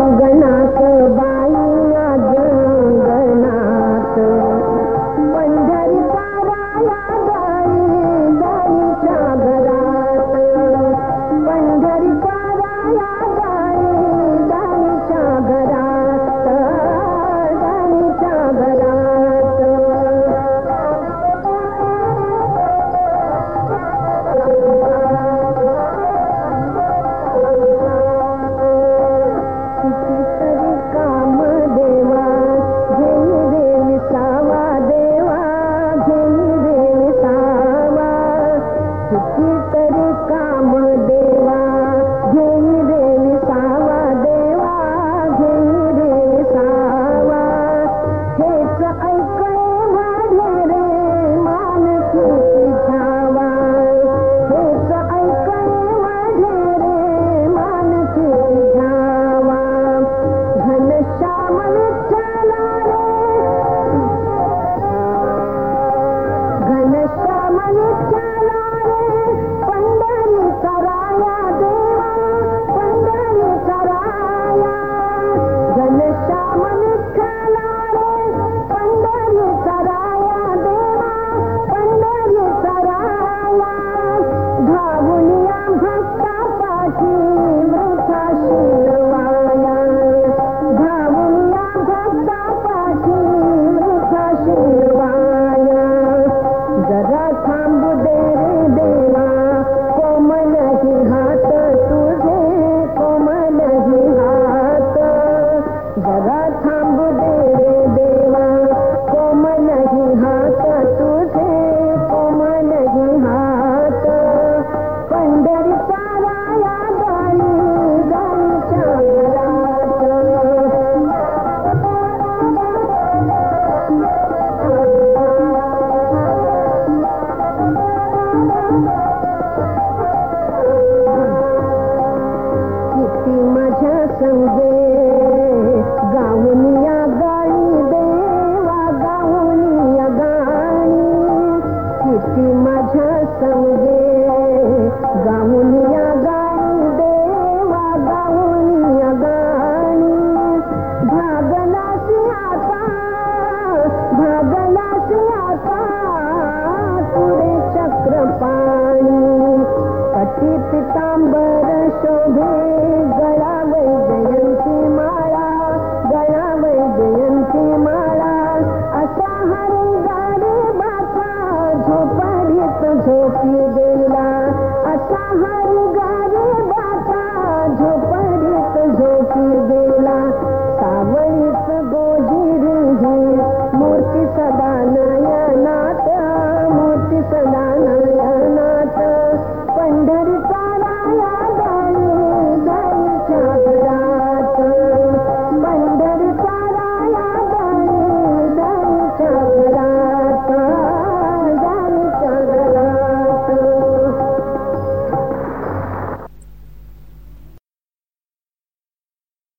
மகள் человек lifetime माझा समजे गा اسان جهوڪي